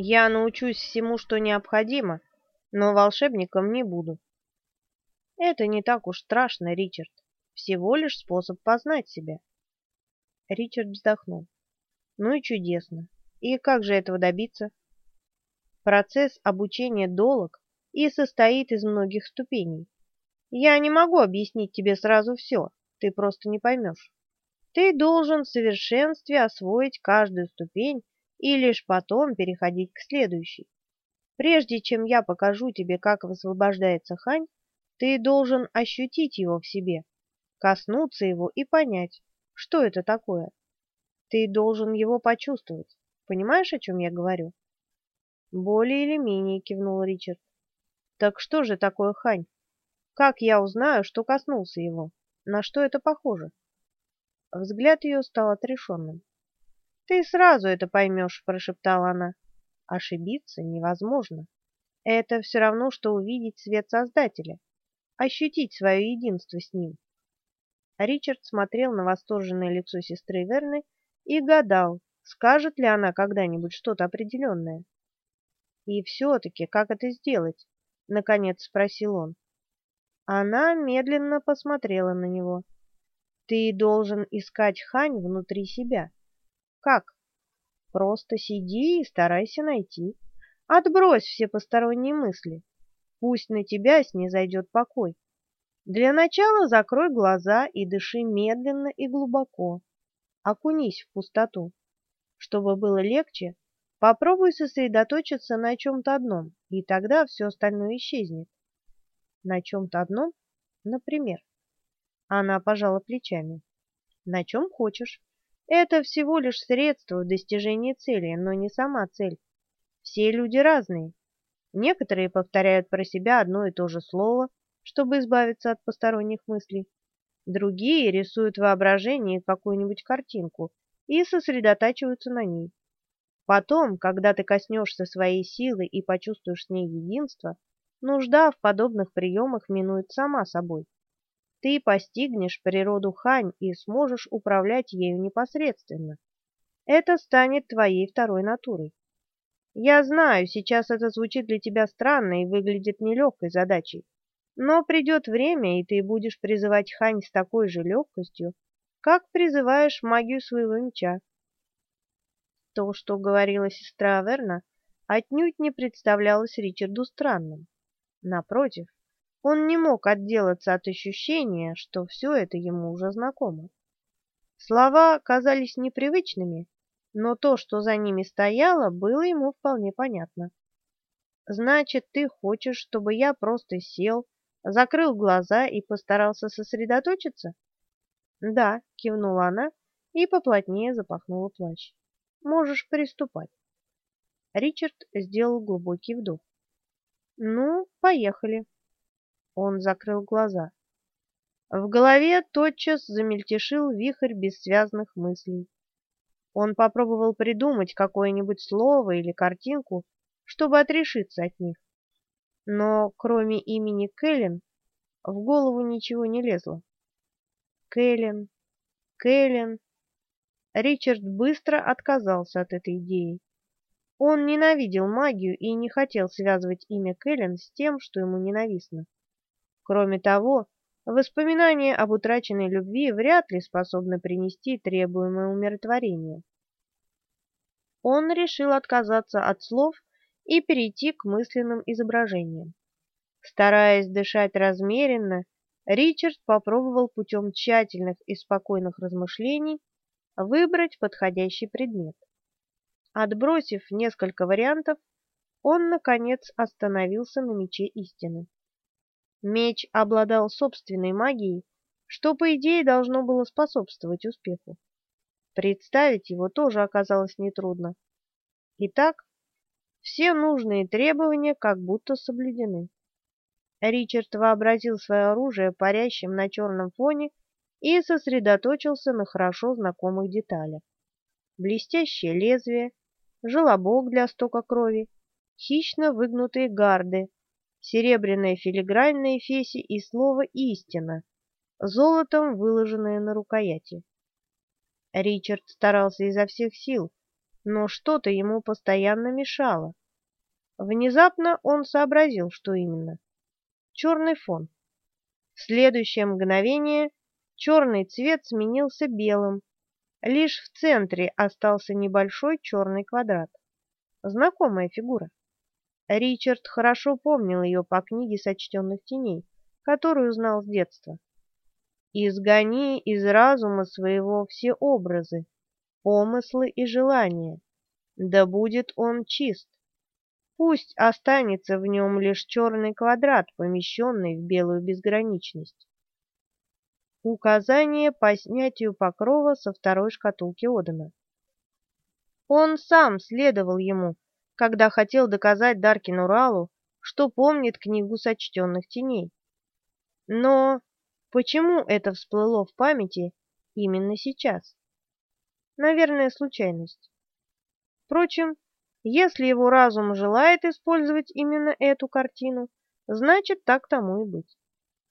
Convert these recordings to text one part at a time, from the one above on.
Я научусь всему, что необходимо, но волшебником не буду. Это не так уж страшно, Ричард. Всего лишь способ познать себя. Ричард вздохнул. Ну и чудесно. И как же этого добиться? Процесс обучения долг и состоит из многих ступеней. Я не могу объяснить тебе сразу все, ты просто не поймешь. Ты должен в совершенстве освоить каждую ступень и лишь потом переходить к следующей. Прежде чем я покажу тебе, как высвобождается хань, ты должен ощутить его в себе, коснуться его и понять, что это такое. Ты должен его почувствовать. Понимаешь, о чем я говорю? Более или менее, кивнул Ричард. Так что же такое хань? Как я узнаю, что коснулся его? На что это похоже? Взгляд ее стал отрешенным. «Ты сразу это поймешь», — прошептала она. «Ошибиться невозможно. Это все равно, что увидеть свет Создателя, ощутить свое единство с ним». Ричард смотрел на восторженное лицо сестры Верны и гадал, скажет ли она когда-нибудь что-то определенное. «И все-таки как это сделать?» — наконец спросил он. Она медленно посмотрела на него. «Ты должен искать хань внутри себя». Как? Просто сиди и старайся найти. Отбрось все посторонние мысли. Пусть на тебя снизойдет покой. Для начала закрой глаза и дыши медленно и глубоко. Окунись в пустоту. Чтобы было легче, попробуй сосредоточиться на чем-то одном, и тогда все остальное исчезнет. На чем-то одном? Например. Она пожала плечами. На чем хочешь. Это всего лишь средство в достижении цели, но не сама цель. Все люди разные. Некоторые повторяют про себя одно и то же слово, чтобы избавиться от посторонних мыслей. Другие рисуют в воображении какую-нибудь картинку и сосредотачиваются на ней. Потом, когда ты коснешься своей силы и почувствуешь с ней единство, нужда в подобных приемах минует сама собой ты постигнешь природу Хань и сможешь управлять ею непосредственно. Это станет твоей второй натурой. Я знаю, сейчас это звучит для тебя странно и выглядит нелегкой задачей, но придет время, и ты будешь призывать Хань с такой же легкостью, как призываешь магию своего меча. То, что говорила сестра Аверна, отнюдь не представлялось Ричарду странным. Напротив, он не мог отделаться от ощущения, что все это ему уже знакомо. Слова казались непривычными, но то, что за ними стояло, было ему вполне понятно. «Значит, ты хочешь, чтобы я просто сел, закрыл глаза и постарался сосредоточиться?» «Да», — кивнула она и поплотнее запахнула плащ. «Можешь приступать». Ричард сделал глубокий вдох. «Ну, поехали». Он закрыл глаза. В голове тотчас замельтешил вихрь бессвязных мыслей. Он попробовал придумать какое-нибудь слово или картинку, чтобы отрешиться от них. Но кроме имени Кэлен в голову ничего не лезло. Кэлен, Кэлен. Ричард быстро отказался от этой идеи. Он ненавидел магию и не хотел связывать имя Кэлен с тем, что ему ненавистно. Кроме того, воспоминания об утраченной любви вряд ли способны принести требуемое умиротворение. Он решил отказаться от слов и перейти к мысленным изображениям. Стараясь дышать размеренно, Ричард попробовал путем тщательных и спокойных размышлений выбрать подходящий предмет. Отбросив несколько вариантов, он, наконец, остановился на мече истины. Меч обладал собственной магией, что, по идее, должно было способствовать успеху. Представить его тоже оказалось нетрудно. Итак, все нужные требования как будто соблюдены. Ричард вообразил свое оружие парящим на черном фоне и сосредоточился на хорошо знакомых деталях. Блестящее лезвие, желобок для стока крови, хищно выгнутые гарды, серебряная филигрань на эфесе и слово «истина», золотом выложенное на рукояти. Ричард старался изо всех сил, но что-то ему постоянно мешало. Внезапно он сообразил, что именно. Черный фон. В следующее мгновение черный цвет сменился белым. Лишь в центре остался небольшой черный квадрат. Знакомая фигура. Ричард хорошо помнил ее по книге «Сочтенных теней», которую знал с детства. «Изгони из разума своего все образы, помыслы и желания, да будет он чист. Пусть останется в нем лишь черный квадрат, помещенный в белую безграничность. Указание по снятию покрова со второй шкатулки Одена. Он сам следовал ему, когда хотел доказать Даркину Ралу, что помнит книгу сочтенных теней. Но почему это всплыло в памяти именно сейчас? Наверное, случайность. Впрочем, если его разум желает использовать именно эту картину, значит, так тому и быть.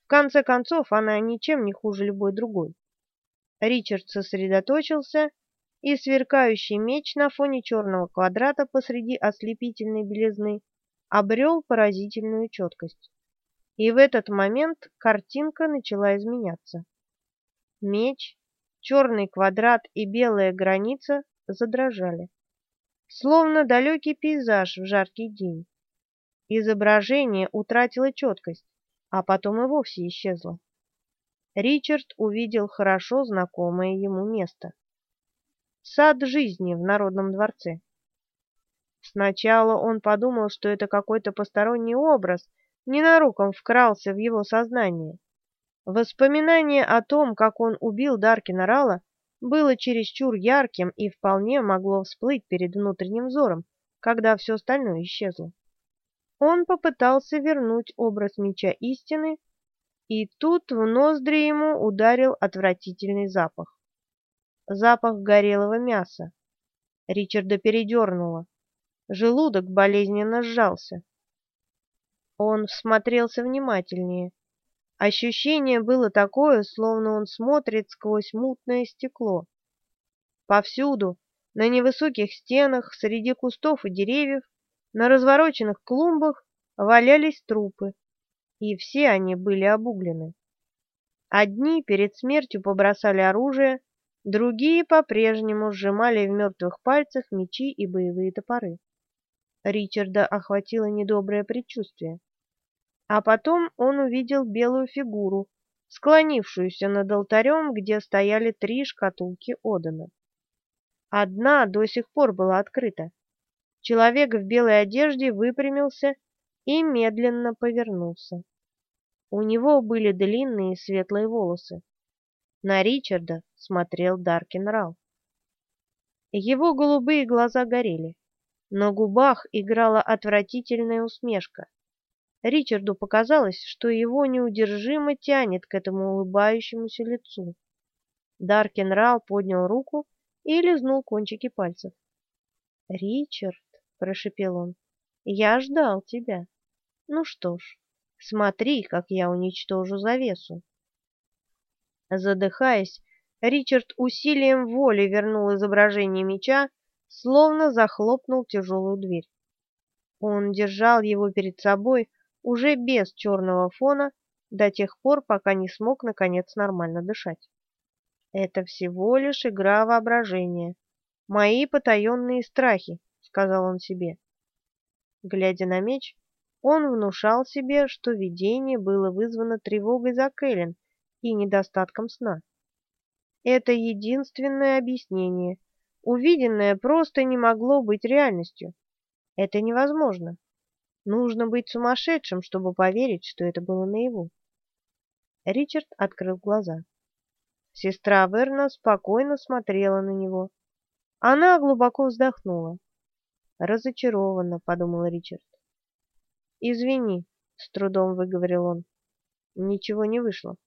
В конце концов, она ничем не хуже любой другой. Ричард сосредоточился, и сверкающий меч на фоне черного квадрата посреди ослепительной белизны обрел поразительную четкость. И в этот момент картинка начала изменяться. Меч, черный квадрат и белая граница задрожали словно далекий пейзаж в жаркий день. Изображение утратило четкость, а потом и вовсе исчезло. Ричард увидел хорошо знакомое ему место. Сад жизни в Народном дворце. Сначала он подумал, что это какой-то посторонний образ, ненаруком вкрался в его сознание. Воспоминание о том, как он убил Даркина Рала, было чересчур ярким и вполне могло всплыть перед внутренним взором, когда все остальное исчезло. Он попытался вернуть образ меча истины, и тут в ноздри ему ударил отвратительный запах. Запах горелого мяса. Ричарда передернуло. Желудок болезненно сжался. Он всмотрелся внимательнее. Ощущение было такое, словно он смотрит сквозь мутное стекло. Повсюду, на невысоких стенах, среди кустов и деревьев, на развороченных клумбах валялись трупы, и все они были обуглены. Одни перед смертью побросали оружие, другие по-прежнему сжимали в мертвых пальцах мечи и боевые топоры. Ричарда охватило недоброе предчувствие. А потом он увидел белую фигуру, склонившуюся над алтарем, где стояли три шкатулки Одана. Одна до сих пор была открыта. Человек в белой одежде выпрямился и медленно повернулся. У него были длинные светлые волосы. На Ричарда смотрел Даркин Рал. Его голубые глаза горели. На губах играла отвратительная усмешка. Ричарду показалось, что его неудержимо тянет к этому улыбающемуся лицу. Даркин Рал поднял руку и лизнул кончики пальцев. «Ричард», — прошепел он, — «я ждал тебя. Ну что ж, смотри, как я уничтожу завесу». Задыхаясь, Ричард усилием воли вернул изображение меча, словно захлопнул тяжелую дверь. Он держал его перед собой, уже без черного фона до тех пор, пока не смог наконец нормально дышать. Это всего лишь игра воображения. Мои потаенные страхи, сказал он себе. Глядя на меч, он внушал себе, что видение было вызвано тревогой за Кэлен и недостатком сна. Это единственное объяснение. Увиденное просто не могло быть реальностью. Это невозможно. Нужно быть сумасшедшим, чтобы поверить, что это было наяву. Ричард открыл глаза. Сестра Верна спокойно смотрела на него. Она глубоко вздохнула. «Разочарованно», — подумал Ричард. «Извини», — с трудом выговорил он. «Ничего не вышло».